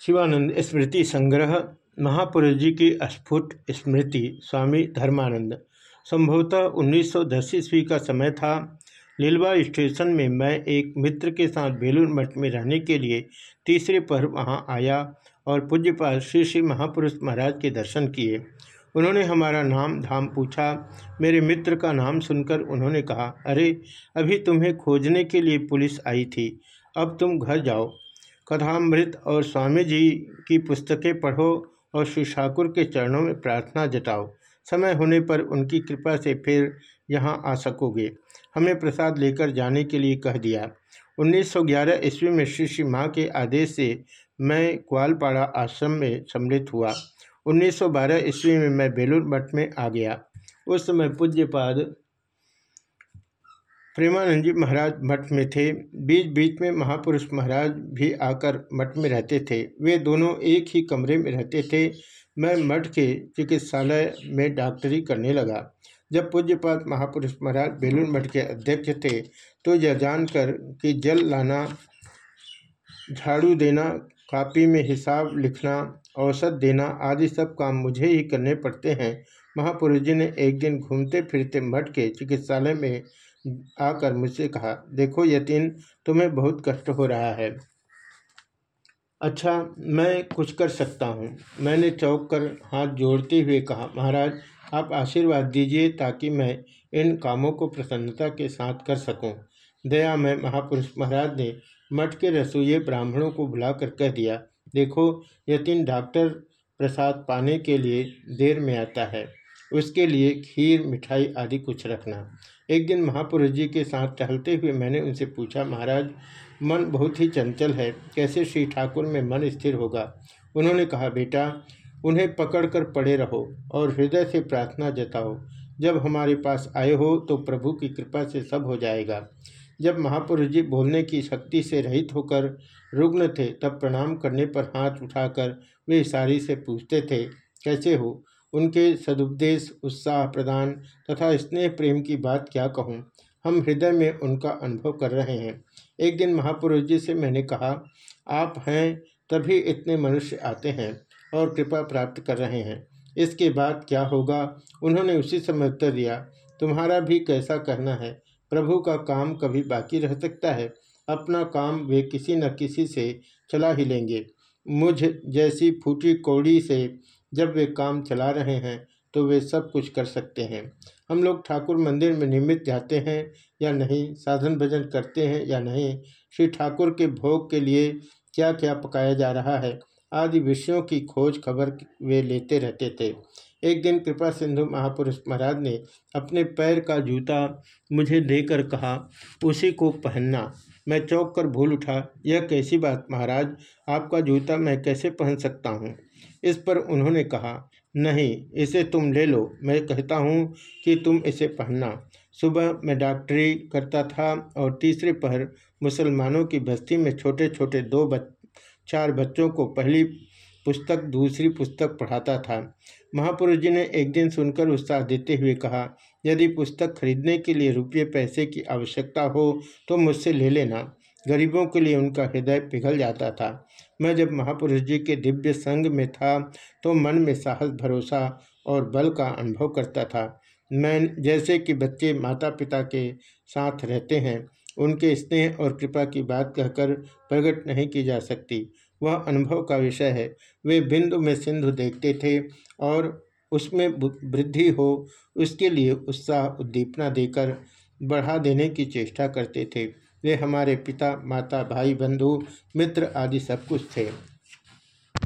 शिवानंद स्मृति संग्रह महापुरुष जी की स्फुट स्मृति, स्वामी धर्मानंद। संभवतः 1910 ईस्वी का समय था। लीलवा स्टेशन में मैं एक मित्र के साथ बेलूर मठ में रहने के लिए तीसरे पहर वहाँ आया और पूज्यपाल श्री श्री महापुरुष महाराज के दर्शन किए। उन्होंने हमारा नाम धाम पूछा। मेरे मित्र का नाम सुनकर उन्होंने कहा, अरे, अभी तुम्हें खोजने के लिए पुलिस आई थी। अब तुम घर जाओ। कथामृत और स्वामी जी की पुस्तकें पढ़ो और श्री ठाकुर के चरणों में प्रार्थना जताओ। समय होने पर उनकी कृपा से फिर यहाँ आ सकोगे। हमें प्रसाद लेकर जाने के लिए कह दिया। 1911 ईस्वी में श्री श्री माँ के आदेश से मैं ग्वालपाड़ा आश्रम में सम्मिलित हुआ। 1912 ईस्वी में मैं बेलूर मठ में आ गया। उस समय पूज्यपाद प्रेमानंद जी महाराज मठ में थे। बीच बीच में महापुरुष महाराज भी आकर मठ में रहते थे। वे दोनों एक ही कमरे में रहते थे। मैं मठ के चिकित्सालय में डॉक्टरी करने लगा। जब पूज्यपात महापुरुष महाराज बेलूर मठ के अध्यक्ष थे तो यह जानकर कि जल लाना, झाड़ू देना, कापी में हिसाब लिखना, औसत देना आदि सब काम मुझे ही करने पड़ते हैं। महापुरुष जी ने एक दिन घूमते फिरते मठ के चिकित्सालय में आकर मुझसे कहा, देखो यतीन, तुम्हें बहुत कष्ट हो रहा है। अच्छा मैं कुछ कर सकता हूँ। मैंने चौक कर हाथ जोड़ते हुए कहा, महाराज, आप आशीर्वाद दीजिए ताकि मैं इन कामों को प्रसन्नता के साथ कर सकूँ। दया में महापुरुष महाराज ने मठ के रसोई ब्राह्मणों को बुलाकर कह दिया, देखो, यतीन डॉक्टर प्रसाद पाने के लिए देर में आता है। उसके लिए खीर, मिठाई आदि कुछ रखना। एक दिन महापुरुष जी के साथ टहलते हुए मैंने उनसे पूछा, महाराज, मन बहुत ही चंचल है, कैसे श्री ठाकुर में मन स्थिर होगा? उन्होंने कहा, बेटा, उन्हें पकड़कर पड़े रहो और हृदय से प्रार्थना जताओ। जब हमारे पास आए हो तो प्रभु की कृपा से सब हो जाएगा। जब महापुरुष जी बोलने की शक्ति से रहित होकर रुग्ण थे, तब प्रणाम करने पर हाथ उठाकर वे सारी से पूछते थे, कैसे हो? उनके सदुपदेश, उत्साह प्रदान तथा स्नेह प्रेम की बात क्या कहूँ? हम हृदय में उनका अनुभव कर रहे हैं। एक दिन महापुरुष जी से मैंने कहा, आप हैं, तभी इतने मनुष्य आते हैं और कृपा प्राप्त कर रहे हैं। इसके बाद क्या होगा? उन्होंने उसी समय उत्तर दिया, तुम्हारा भी कैसा कहना है? प्रभु का काम कभी बाकी रह सकता है। अपना काम वे किसी न किसी से चला ही लेंगे। मुझ जैसी फूटी कौड़ी से जब वे काम चला रहे हैं तो वे सब कुछ कर सकते हैं। हम लोग ठाकुर मंदिर में नियमित जाते हैं या नहीं, साधन भजन करते हैं या नहीं, श्री ठाकुर के भोग के लिए क्या क्या पकाया जा रहा है, आदि विषयों की खोज खबर वे लेते रहते थे। एक दिन कृपा सिंधु महापुरुष महाराज ने अपने पैर का जूता मुझे देकर कहा, उसी को पहनना मैं चौंक कर भूल उठा, यह कैसी बात महाराज, आपका जूता मैं कैसे पहन सकता हूँ? इस पर उन्होंने कहा, नहीं, इसे तुम ले लो। मैं कहता हूँ कि तुम इसे पढ़ना सुबह मैं डॉक्टरी करता था और तीसरे पहर मुसलमानों की बस्ती में छोटे छोटे दो बच, चार बच्चों को पहली पुस्तक, दूसरी पुस्तक पढ़ाता था। महापुरुष जी ने एक दिन सुनकर उत्साह देते हुए कहा, यदि पुस्तक खरीदने के लिए रुपये पैसे की आवश्यकता हो तो मुझसे ले लेना। गरीबों के लिए उनका हृदय पिघल जाता था। मैं जब महापुरुष जी के दिव्य संग में था तो मन में साहस, भरोसा और बल का अनुभव करता था। मैं जैसे कि बच्चे माता पिता के साथ रहते हैं, उनके स्नेह और कृपा की बात कहकर प्रकट नहीं की जा सकती। वह अनुभव का विषय है। वे बिंदु में सिंधु देखते थे और उसमें वृद्धि हो, उसके लिए उत्साह, उद्दीपना देकर बढ़ा देने की चेष्टा करते थे। वे हमारे पिता माता भाई बंधु मित्र आदि सब कुछ थे।